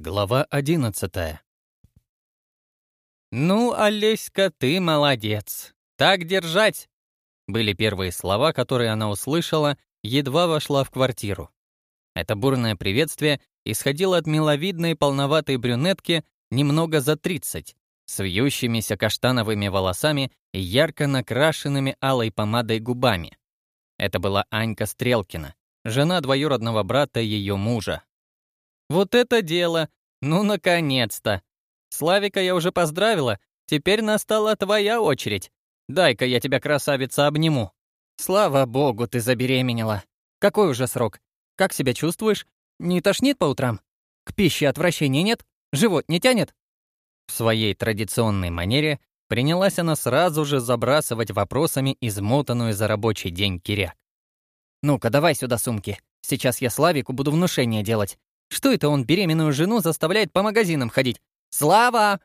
Глава 11 «Ну, Олеська, ты молодец! Так держать!» Были первые слова, которые она услышала, едва вошла в квартиру. Это бурное приветствие исходило от миловидной полноватой брюнетки немного за 30, с вьющимися каштановыми волосами и ярко накрашенными алой помадой губами. Это была Анька Стрелкина, жена двоюродного брата ее мужа, вот это дело! Ну, наконец-то! Славика я уже поздравила, теперь настала твоя очередь. Дай-ка я тебя, красавица, обниму. Слава богу, ты забеременела. Какой уже срок? Как себя чувствуешь? Не тошнит по утрам? К пище отвращения нет? Живот не тянет? В своей традиционной манере принялась она сразу же забрасывать вопросами измотанную за рабочий день киряк. «Ну-ка, давай сюда сумки. Сейчас я Славику буду внушение делать. Что это он беременную жену заставляет по магазинам ходить? Слава!»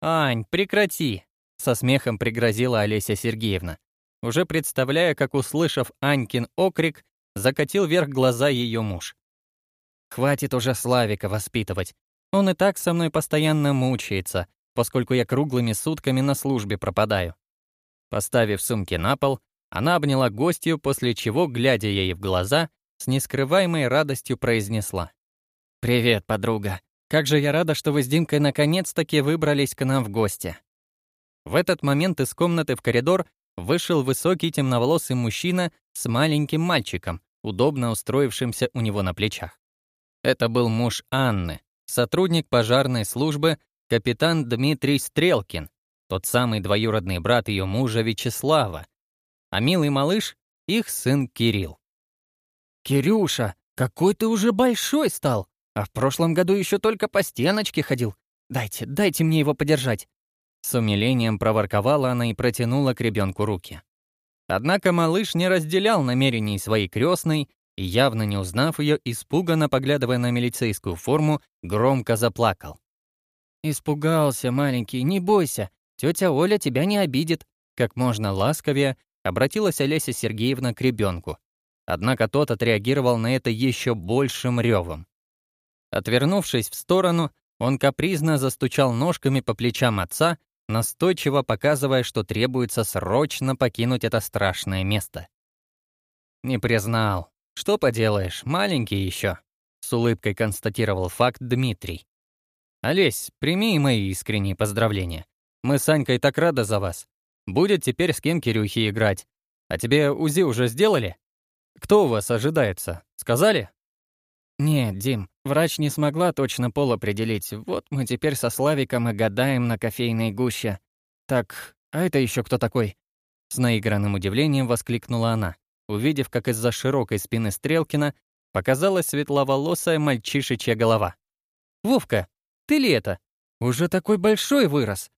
«Ань, прекрати!» — со смехом пригрозила Олеся Сергеевна. Уже представляя, как, услышав Анькин окрик, закатил вверх глаза ее муж. «Хватит уже Славика воспитывать. Он и так со мной постоянно мучается, поскольку я круглыми сутками на службе пропадаю». Поставив сумки на пол, она обняла гостью, после чего, глядя ей в глаза, с нескрываемой радостью произнесла. «Привет, подруга. Как же я рада, что вы с Димкой наконец-таки выбрались к нам в гости». В этот момент из комнаты в коридор вышел высокий темноволосый мужчина с маленьким мальчиком, удобно устроившимся у него на плечах. Это был муж Анны, сотрудник пожарной службы, капитан Дмитрий Стрелкин, тот самый двоюродный брат ее мужа Вячеслава, а милый малыш — их сын Кирилл. «Кирюша, какой ты уже большой стал! А в прошлом году еще только по стеночке ходил. Дайте, дайте мне его подержать!» С умилением проворковала она и протянула к ребенку руки. Однако малыш не разделял намерений своей крестной и, явно не узнав ее, испуганно поглядывая на милицейскую форму, громко заплакал. «Испугался, маленький, не бойся, тетя Оля тебя не обидит», как можно ласковее обратилась Олеся Сергеевна к ребенку, однако тот отреагировал на это еще большим ревом. Отвернувшись в сторону, он капризно застучал ножками по плечам отца, настойчиво показывая, что требуется срочно покинуть это страшное место. «Не признал. Что поделаешь, маленький еще», — с улыбкой констатировал факт Дмитрий. «Олесь, прими мои искренние поздравления. Мы с Анькой так рады за вас. Будет теперь с кем Кирюхи играть. А тебе УЗИ уже сделали?» Кто у вас ожидается? Сказали? Нет, Дим, врач не смогла точно пол определить. Вот мы теперь со Славиком и гадаем на кофейной гуще. Так, а это еще кто такой? С наигранным удивлением воскликнула она, увидев, как из-за широкой спины Стрелкина показалась светловолосая мальчишечья голова. «Вовка, ты ли это? Уже такой большой вырос!»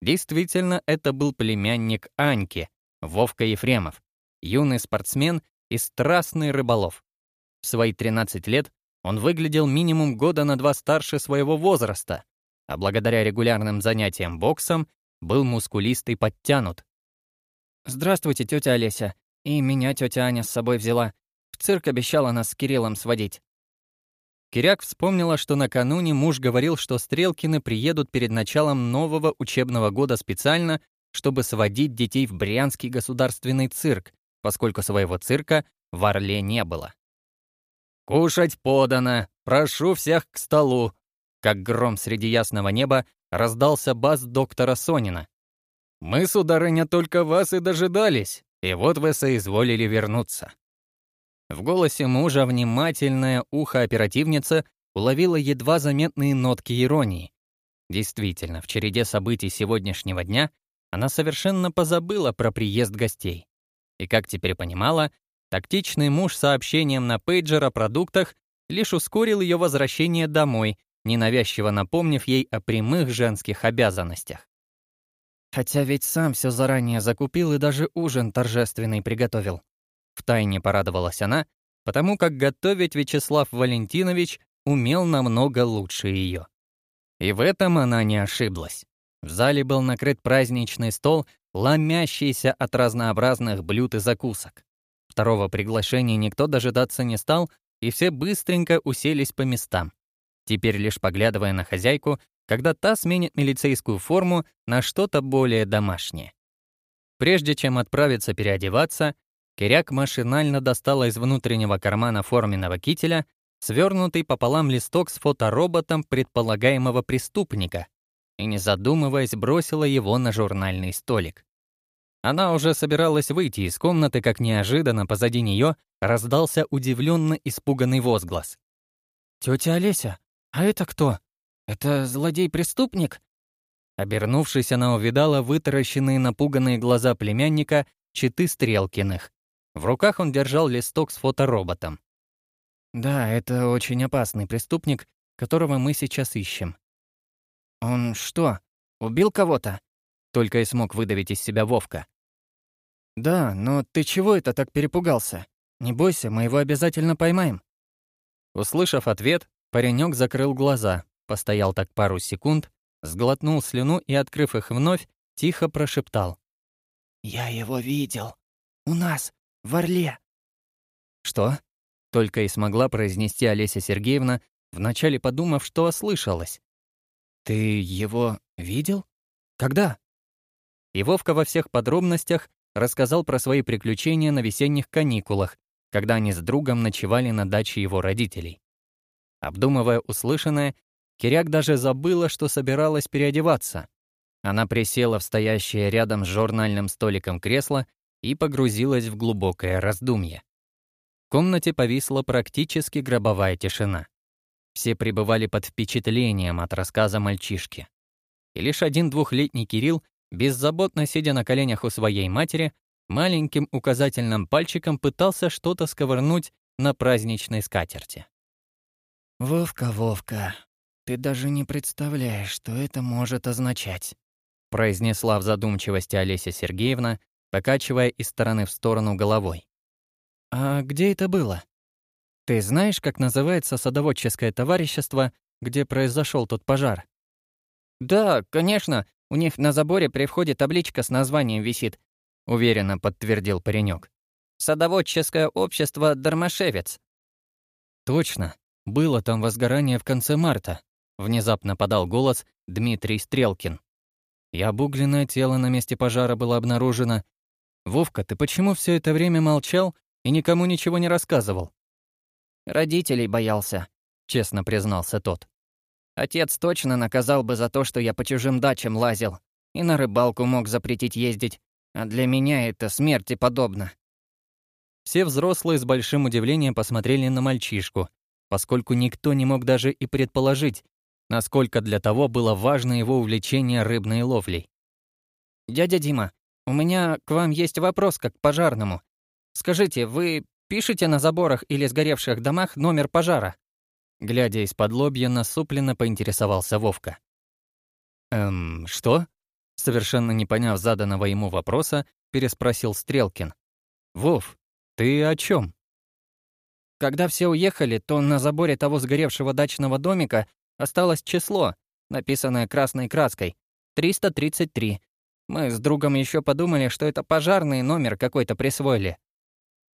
Действительно, это был племянник Аньки, Вовка Ефремов, юный спортсмен, и страстный рыболов. В свои 13 лет он выглядел минимум года на два старше своего возраста, а благодаря регулярным занятиям боксом был мускулист и подтянут. «Здравствуйте, тетя Олеся. И меня тетя Аня с собой взяла. В цирк обещала нас с Кириллом сводить». Киряк вспомнила, что накануне муж говорил, что Стрелкины приедут перед началом нового учебного года специально, чтобы сводить детей в Брянский государственный цирк, поскольку своего цирка в Орле не было. «Кушать подано! Прошу всех к столу!» Как гром среди ясного неба раздался бас доктора Сонина. «Мы, сударыня, только вас и дожидались, и вот вы соизволили вернуться». В голосе мужа внимательное ухо оперативницы уловило едва заметные нотки иронии. Действительно, в череде событий сегодняшнего дня она совершенно позабыла про приезд гостей и, как теперь понимала, тактичный муж сообщением на пейджер о продуктах лишь ускорил ее возвращение домой, ненавязчиво напомнив ей о прямых женских обязанностях. Хотя ведь сам все заранее закупил и даже ужин торжественный приготовил. Втайне порадовалась она, потому как готовить Вячеслав Валентинович умел намного лучше ее. И в этом она не ошиблась. В зале был накрыт праздничный стол ломящийся от разнообразных блюд и закусок. Второго приглашения никто дожидаться не стал, и все быстренько уселись по местам. Теперь лишь поглядывая на хозяйку, когда та сменит милицейскую форму на что-то более домашнее. Прежде чем отправиться переодеваться, Киряк машинально достала из внутреннего кармана форменного кителя свернутый пополам листок с фотороботом предполагаемого преступника, и, не задумываясь, бросила его на журнальный столик. Она уже собиралась выйти из комнаты, как неожиданно позади нее раздался удивленно испуганный возглас. «Тетя Олеся, а это кто? Это злодей-преступник?» Обернувшись, она увидала вытаращенные напуганные глаза племянника читы Стрелкиных. В руках он держал листок с фотороботом. «Да, это очень опасный преступник, которого мы сейчас ищем. «Он что, убил кого-то?» — только и смог выдавить из себя Вовка. «Да, но ты чего это так перепугался? Не бойся, мы его обязательно поймаем». Услышав ответ, паренек закрыл глаза, постоял так пару секунд, сглотнул слюну и, открыв их вновь, тихо прошептал. «Я его видел. У нас, в Орле». «Что?» — только и смогла произнести Олеся Сергеевна, вначале подумав, что ослышалась. «Ты его видел? Когда?» И Вовка во всех подробностях рассказал про свои приключения на весенних каникулах, когда они с другом ночевали на даче его родителей. Обдумывая услышанное, Киряк даже забыла, что собиралась переодеваться. Она присела в стоящее рядом с журнальным столиком кресло и погрузилась в глубокое раздумье. В комнате повисла практически гробовая тишина. Все пребывали под впечатлением от рассказа мальчишки. И лишь один двухлетний Кирилл, беззаботно сидя на коленях у своей матери, маленьким указательным пальчиком пытался что-то сковырнуть на праздничной скатерти. «Вовка, Вовка, ты даже не представляешь, что это может означать», произнесла в задумчивости Олеся Сергеевна, покачивая из стороны в сторону головой. «А где это было?» Ты знаешь, как называется садоводческое товарищество, где произошел тот пожар? Да, конечно. У них на заборе при входе табличка с названием висит, уверенно подтвердил паренек. Садоводческое общество Дармашевец. Точно. Было там возгорание в конце марта, внезапно подал голос Дмитрий Стрелкин. И обугленное тело на месте пожара было обнаружено. Вовка, ты почему все это время молчал и никому ничего не рассказывал? «Родителей боялся», — честно признался тот. «Отец точно наказал бы за то, что я по чужим дачам лазил, и на рыбалку мог запретить ездить, а для меня это смерти подобно». Все взрослые с большим удивлением посмотрели на мальчишку, поскольку никто не мог даже и предположить, насколько для того было важно его увлечение рыбной ловлей. «Дядя Дима, у меня к вам есть вопрос как к пожарному. Скажите, вы Пишите на заборах или сгоревших домах номер пожара. Глядя из-под лобья, насупленно поинтересовался Вовка. «Эм, что?» Совершенно не поняв заданного ему вопроса, переспросил Стрелкин. «Вов, ты о чем? Когда все уехали, то на заборе того сгоревшего дачного домика осталось число, написанное красной краской. 333. Мы с другом еще подумали, что это пожарный номер какой-то присвоили.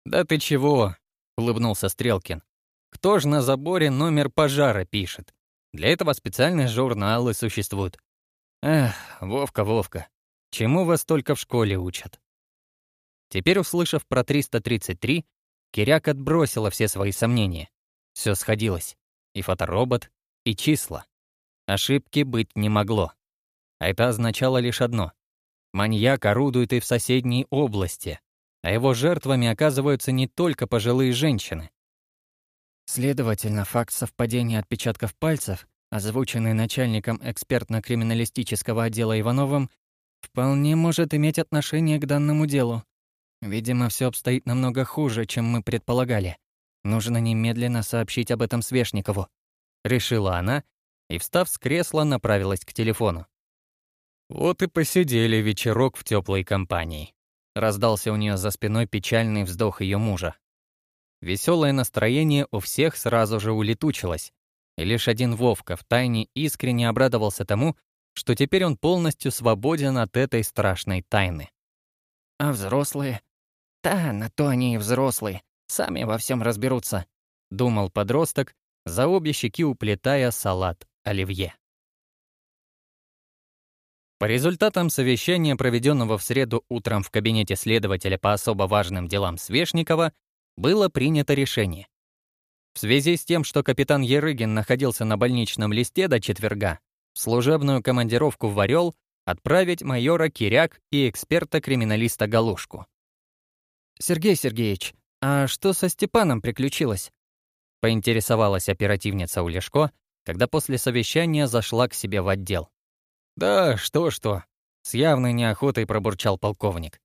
«Да ты чего?» — улыбнулся Стрелкин. «Кто ж на заборе номер пожара пишет? Для этого специальные журналы существуют. Эх, Вовка, Вовка, чему вас только в школе учат?» Теперь, услышав про 333, Киряк отбросила все свои сомнения. Все сходилось. И фоторобот, и числа. Ошибки быть не могло. А это означало лишь одно. Маньяк орудует и в соседней области, а его жертвами оказываются не только пожилые женщины. Следовательно, факт совпадения отпечатков пальцев, озвученный начальником экспертно-криминалистического отдела Ивановым, вполне может иметь отношение к данному делу. Видимо, все обстоит намного хуже, чем мы предполагали. Нужно немедленно сообщить об этом Свешникову. Решила она и, встав с кресла, направилась к телефону. Вот и посидели вечерок в теплой компании. Раздался у нее за спиной печальный вздох ее мужа. Веселое настроение у всех сразу же улетучилось, и лишь один Вовка втайне искренне обрадовался тому, что теперь он полностью свободен от этой страшной тайны. «А взрослые?» «Да, на то они и взрослые, сами во всем разберутся», — думал подросток, за обе щеки уплетая салат оливье. По результатам совещания, проведенного в среду утром в кабинете следователя по особо важным делам Свешникова, было принято решение. В связи с тем, что капитан Ерыгин находился на больничном листе до четверга, в служебную командировку в «Орел» отправить майора Киряк и эксперта-криминалиста Галушку. «Сергей Сергеевич, а что со Степаном приключилось?» — поинтересовалась оперативница Улешко, когда после совещания зашла к себе в отдел. Да, что-что, с явной неохотой пробурчал полковник.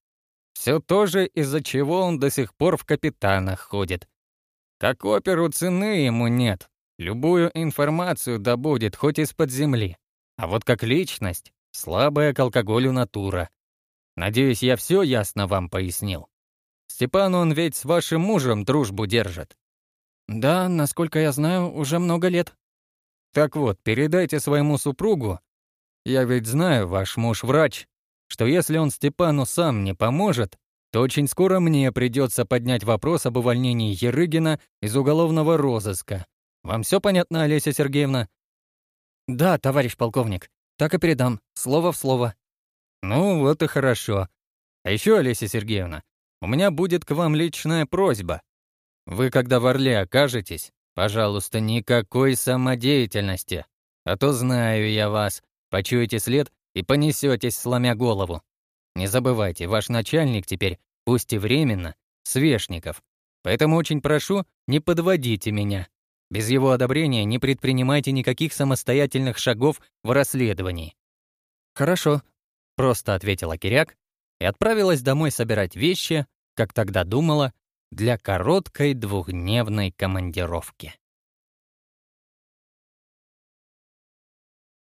Все то же, из-за чего он до сих пор в капитанах ходит. Как оперу цены ему нет. Любую информацию добудет, хоть из-под земли. А вот как личность, слабая к алкоголю натура. Надеюсь, я все ясно вам пояснил. Степан, он ведь с вашим мужем дружбу держит. Да, насколько я знаю, уже много лет. Так вот, передайте своему супругу, я ведь знаю, ваш муж врач, что если он Степану сам не поможет, то очень скоро мне придется поднять вопрос об увольнении Ерыгина из уголовного розыска. Вам все понятно, Олеся Сергеевна? Да, товарищ полковник, так и передам, слово в слово. Ну, вот и хорошо. А еще, Олеся Сергеевна, у меня будет к вам личная просьба. Вы, когда в Орле окажетесь, пожалуйста, никакой самодеятельности. А то знаю я вас, Почуете след и понесетесь, сломя голову. Не забывайте, ваш начальник теперь, пусть и временно, Свешников. Поэтому очень прошу, не подводите меня. Без его одобрения не предпринимайте никаких самостоятельных шагов в расследовании». «Хорошо», — просто ответила Киряк и отправилась домой собирать вещи, как тогда думала, для короткой двухдневной командировки.